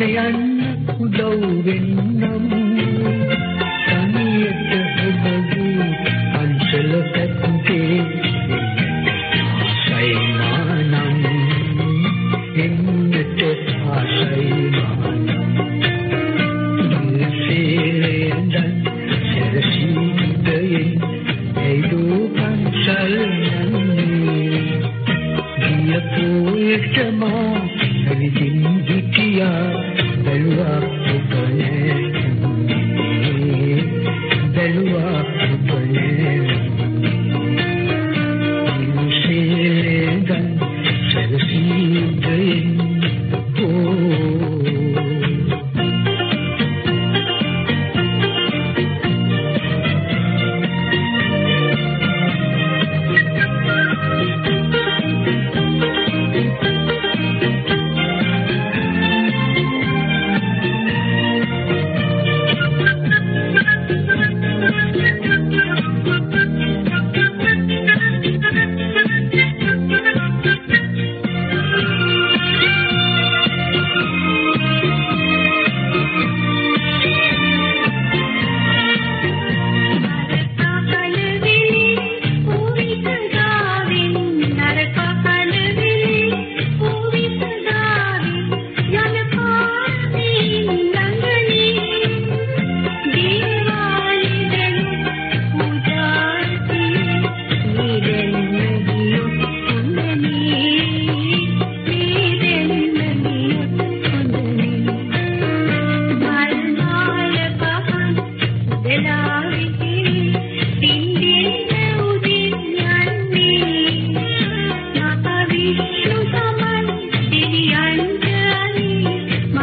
කරගෙන යන්න උදව් වෙන්නම්. තනියට ඔබගේ අංශල පැත්තේ සයිනානම් එන්නට ආසයි මා